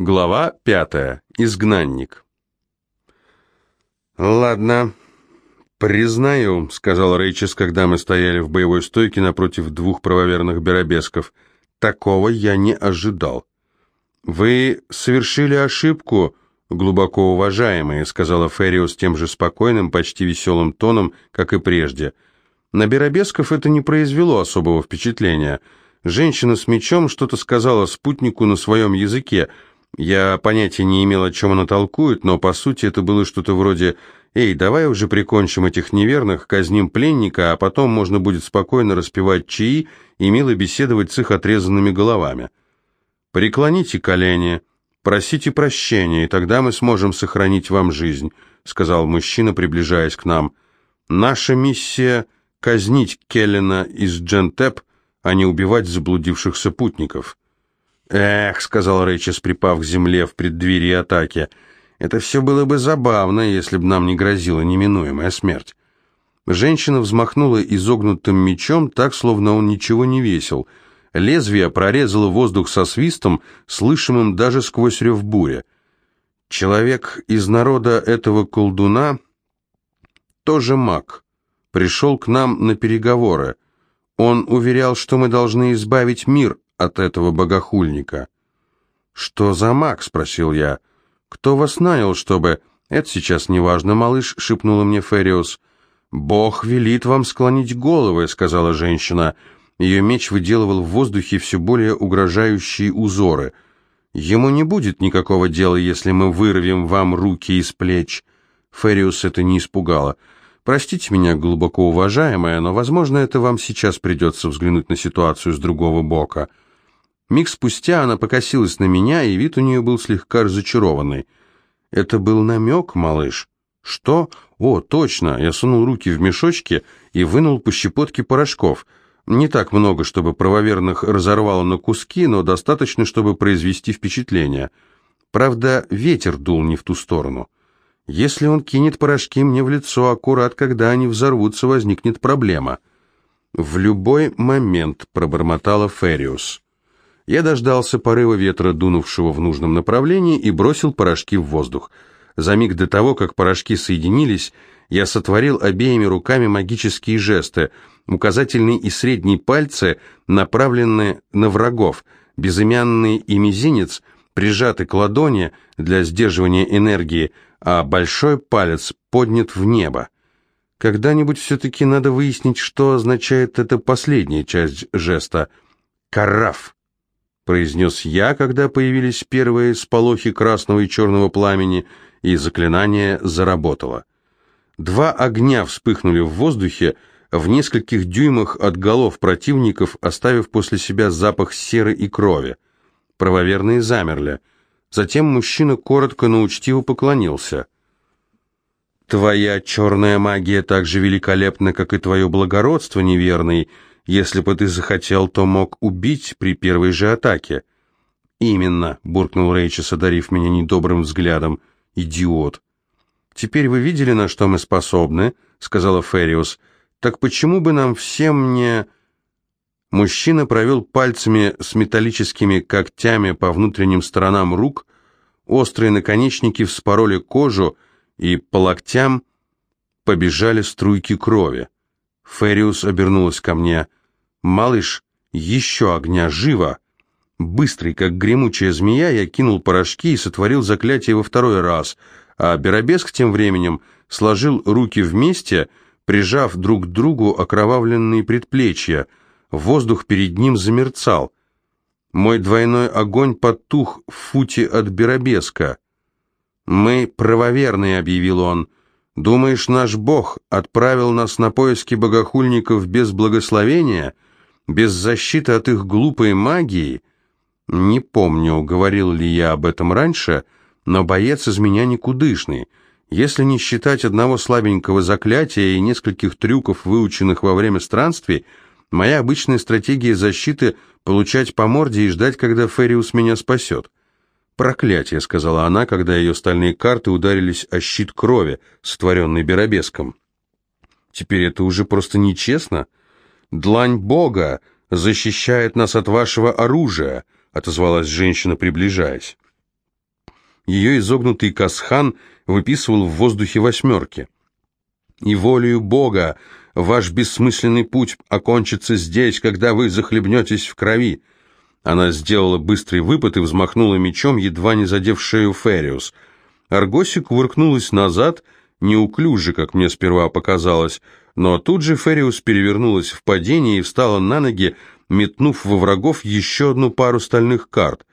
Глава пятая. Изгнанник. «Ладно, признаю», — сказал Рейчес, когда мы стояли в боевой стойке напротив двух правоверных беробесков. «Такого я не ожидал». «Вы совершили ошибку, глубоко уважаемые», — сказала Фериус тем же спокойным, почти веселым тоном, как и прежде. На беробесков это не произвело особого впечатления. Женщина с мечом что-то сказала спутнику на своем языке — я понятия не имел, о чем она толкует, но по сути это было что-то вроде «Эй, давай уже прикончим этих неверных, казним пленника, а потом можно будет спокойно распевать чаи и мило беседовать с их отрезанными головами. Преклоните колени, просите прощения, и тогда мы сможем сохранить вам жизнь», сказал мужчина, приближаясь к нам. «Наша миссия — казнить Келлина из Джентеп, а не убивать заблудившихся путников». «Эх», — сказал Рэйчес, припав к земле в преддверии атаки, — «это все было бы забавно, если бы нам не грозила неминуемая смерть». Женщина взмахнула изогнутым мечом, так, словно он ничего не весил. Лезвие прорезало воздух со свистом, слышимым даже сквозь рев буря. Человек из народа этого колдуна, тоже маг, пришел к нам на переговоры. Он уверял, что мы должны избавить мир от этого богохульника. «Что за маг?» — спросил я. «Кто вас нанял, чтобы...» «Это сейчас не важно, малыш», — шепнула мне Фериус. «Бог велит вам склонить головы», — сказала женщина. Ее меч выделывал в воздухе все более угрожающие узоры. «Ему не будет никакого дела, если мы вырвем вам руки из плеч». Фериус это не испугало. «Простите меня, глубоко уважаемая, но, возможно, это вам сейчас придется взглянуть на ситуацию с другого бока». Миг спустя она покосилась на меня, и вид у нее был слегка разочарованный. «Это был намек, малыш?» «Что? О, точно!» Я сунул руки в мешочки и вынул по щепотке порошков. Не так много, чтобы правоверных разорвало на куски, но достаточно, чтобы произвести впечатление. Правда, ветер дул не в ту сторону. Если он кинет порошки мне в лицо аккурат, когда они взорвутся, возникнет проблема. «В любой момент», — пробормотала Фериус. Я дождался порыва ветра, дунувшего в нужном направлении, и бросил порошки в воздух. За миг до того, как порошки соединились, я сотворил обеими руками магические жесты. Указательный и средний пальцы направлены на врагов, безымянный и мизинец прижаты к ладони для сдерживания энергии, а большой палец поднят в небо. Когда-нибудь все-таки надо выяснить, что означает эта последняя часть жеста. «Караф» произнес я, когда появились первые сполохи красного и черного пламени, и заклинание заработало. Два огня вспыхнули в воздухе, в нескольких дюймах от голов противников, оставив после себя запах серы и крови. Правоверные замерли. Затем мужчина коротко, но учтиво поклонился. «Твоя черная магия так же великолепна, как и твое благородство, неверный», если бы ты захотел, то мог убить при первой же атаке. Именно, буркнул Рейчес, одарив меня недобрым взглядом. Идиот. Теперь вы видели, на что мы способны, сказала Фериус. Так почему бы нам всем не Мужчина провел пальцами с металлическими когтями по внутренним сторонам рук, острые наконечники вспороли кожу, и по локтям побежали струйки крови. Фериус обернулась ко мне. «Малыш, еще огня, живо!» Быстрый, как гремучая змея, я кинул порошки и сотворил заклятие во второй раз, а Беробеск тем временем сложил руки вместе, прижав друг к другу окровавленные предплечья. Воздух перед ним замерцал. Мой двойной огонь потух в футе от Беробеска. «Мы правоверные», — объявил он. «Думаешь, наш Бог отправил нас на поиски богохульников без благословения?» Без защиты от их глупой магии. Не помню, говорил ли я об этом раньше, но боец из меня никудышный. Если не считать одного слабенького заклятия и нескольких трюков, выученных во время странствий, моя обычная стратегия защиты — получать по морде и ждать, когда Фериус меня спасет. «Проклятие», — сказала она, когда ее стальные карты ударились о щит крови, сотворенный Беробеском. «Теперь это уже просто нечестно. «Длань Бога защищает нас от вашего оружия», — отозвалась женщина, приближаясь. Ее изогнутый касхан выписывал в воздухе восьмерки. «И волею Бога ваш бессмысленный путь окончится здесь, когда вы захлебнетесь в крови». Она сделала быстрый выпад и взмахнула мечом, едва не задев шею Фериус. Аргосик кувыркнулась назад, неуклюже, как мне сперва показалось, но тут же Фериус перевернулась в падении и встала на ноги, метнув во врагов еще одну пару стальных карт.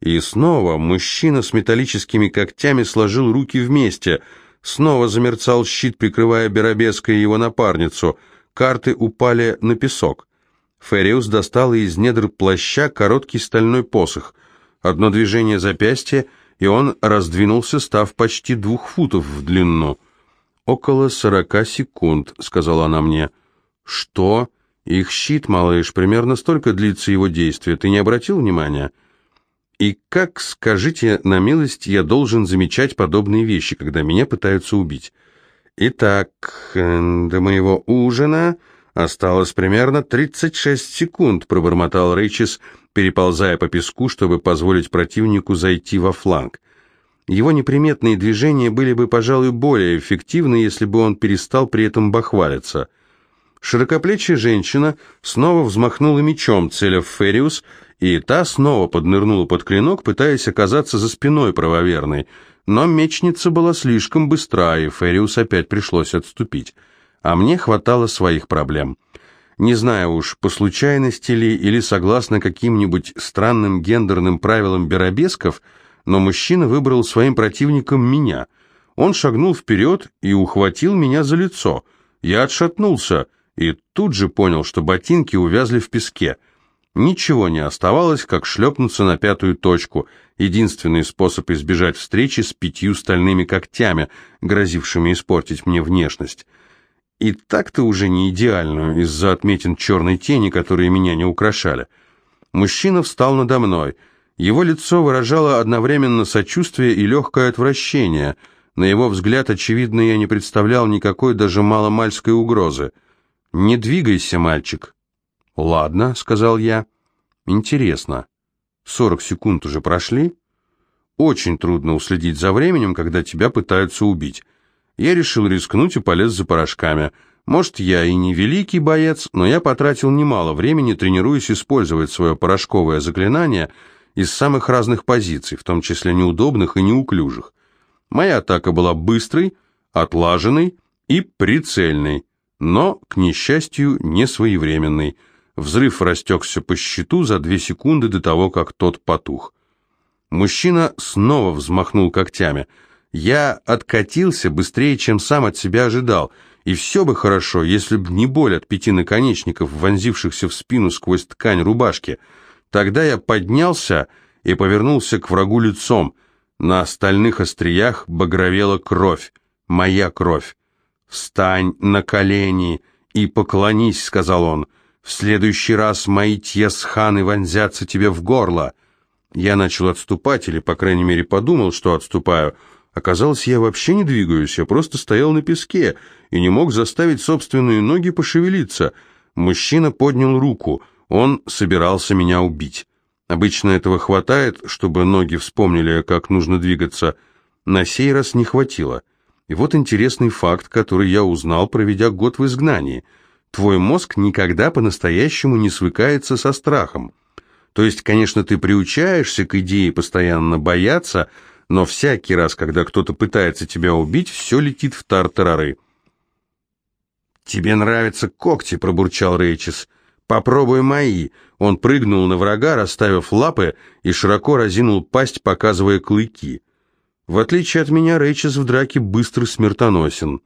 И снова мужчина с металлическими когтями сложил руки вместе. Снова замерцал щит, прикрывая Беробеска и его напарницу. Карты упали на песок. Фериус достал из недр плаща короткий стальной посох. Одно движение запястья, и он раздвинулся, став почти двух футов в длину. «Около сорока секунд», — сказала она мне. «Что? Их щит, малыш, примерно столько длится его действие. Ты не обратил внимания?» «И как, скажите на милость, я должен замечать подобные вещи, когда меня пытаются убить?» «Итак, э, до моего ужина осталось примерно 36 секунд», — пробормотал Рейчес, переползая по песку, чтобы позволить противнику зайти во фланг. Его неприметные движения были бы, пожалуй, более эффективны, если бы он перестал при этом бахвалиться. Широкоплечья женщина снова взмахнула мечом, целя в Фериус, и та снова поднырнула под клинок, пытаясь оказаться за спиной правоверной. Но мечница была слишком быстра, и Фериус опять пришлось отступить. А мне хватало своих проблем. Не знаю уж, по случайности ли или согласно каким-нибудь странным гендерным правилам беробесков – но мужчина выбрал своим противником меня. Он шагнул вперед и ухватил меня за лицо. Я отшатнулся и тут же понял, что ботинки увязли в песке. Ничего не оставалось, как шлепнуться на пятую точку, единственный способ избежать встречи с пятью стальными когтями, грозившими испортить мне внешность. И так-то уже не идеальную, из-за отметин черной тени, которые меня не украшали. Мужчина встал надо мной — его лицо выражало одновременно сочувствие и легкое отвращение. На его взгляд, очевидно, я не представлял никакой даже маломальской угрозы. «Не двигайся, мальчик». «Ладно», — сказал я. «Интересно. Сорок секунд уже прошли?» «Очень трудно уследить за временем, когда тебя пытаются убить». Я решил рискнуть и полез за порошками. Может, я и не великий боец, но я потратил немало времени, тренируясь использовать свое порошковое заклинание — из самых разных позиций, в том числе неудобных и неуклюжих. Моя атака была быстрой, отлаженной и прицельной, но, к несчастью, не своевременной. Взрыв растекся по щиту за две секунды до того, как тот потух. Мужчина снова взмахнул когтями. Я откатился быстрее, чем сам от себя ожидал, и все бы хорошо, если бы не боль от пяти наконечников, вонзившихся в спину сквозь ткань рубашки — Тогда я поднялся и повернулся к врагу лицом. На остальных остриях багровела кровь, моя кровь. «Встань на колени и поклонись», — сказал он. «В следующий раз мои тьесханы вонзятся тебе в горло». Я начал отступать, или, по крайней мере, подумал, что отступаю. Оказалось, я вообще не двигаюсь, я просто стоял на песке и не мог заставить собственные ноги пошевелиться. Мужчина поднял руку — он собирался меня убить. Обычно этого хватает, чтобы ноги вспомнили, как нужно двигаться. На сей раз не хватило. И вот интересный факт, который я узнал, проведя год в изгнании. Твой мозг никогда по-настоящему не свыкается со страхом. То есть, конечно, ты приучаешься к идее постоянно бояться, но всякий раз, когда кто-то пытается тебя убить, все летит в тартарары. «Тебе нравятся когти», — пробурчал Рейчес. «Попробуй мои!» Он прыгнул на врага, расставив лапы, и широко разинул пасть, показывая клыки. В отличие от меня, Рейчес в драке быстро смертоносен.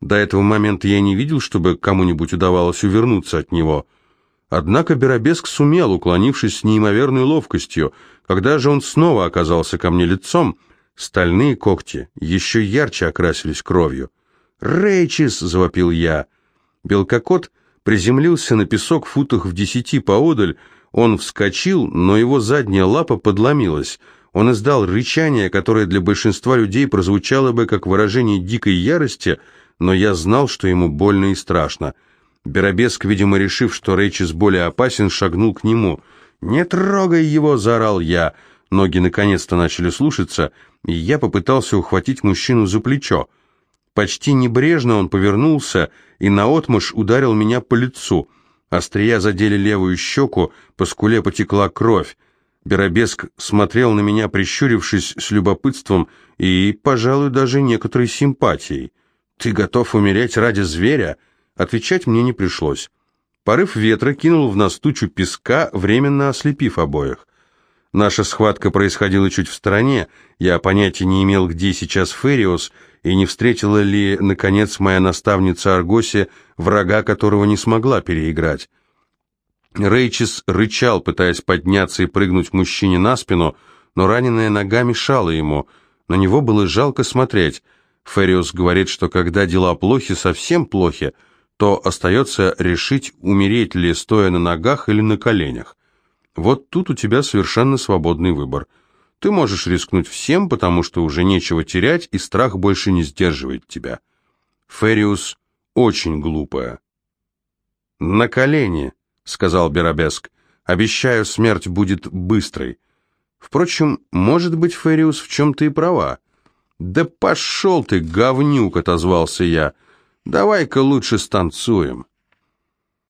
До этого момента я не видел, чтобы кому-нибудь удавалось увернуться от него. Однако Беробеск сумел, уклонившись с неимоверной ловкостью. Когда же он снова оказался ко мне лицом, стальные когти еще ярче окрасились кровью. «Рейчес!» — завопил я. Белкокот приземлился на песок в футах в десяти поодаль, он вскочил, но его задняя лапа подломилась. Он издал рычание, которое для большинства людей прозвучало бы как выражение дикой ярости, но я знал, что ему больно и страшно. Беробеск, видимо, решив, что Рейчес более опасен, шагнул к нему. «Не трогай его!» — заорал я. Ноги наконец-то начали слушаться, и я попытался ухватить мужчину за плечо. Почти небрежно он повернулся и наотмашь ударил меня по лицу. Острия задели левую щеку, по скуле потекла кровь. Беробеск смотрел на меня, прищурившись с любопытством и, пожалуй, даже некоторой симпатией. «Ты готов умереть ради зверя?» Отвечать мне не пришлось. Порыв ветра кинул в нас тучу песка, временно ослепив обоих. Наша схватка происходила чуть в стороне, я понятия не имел, где сейчас Фериос, и не встретила ли, наконец, моя наставница Аргоси врага, которого не смогла переиграть. Рейчис рычал, пытаясь подняться и прыгнуть мужчине на спину, но раненая нога мешала ему. На него было жалко смотреть. Фериус говорит, что когда дела плохи, совсем плохи, то остается решить, умереть ли стоя на ногах или на коленях. Вот тут у тебя совершенно свободный выбор. Ты можешь рискнуть всем, потому что уже нечего терять, и страх больше не сдерживает тебя. Фериус очень глупая. «На колени», — сказал Беробеск. «Обещаю, смерть будет быстрой». Впрочем, может быть, Фериус в чем-то и права. «Да пошел ты, говнюк!» — отозвался я. «Давай-ка лучше станцуем».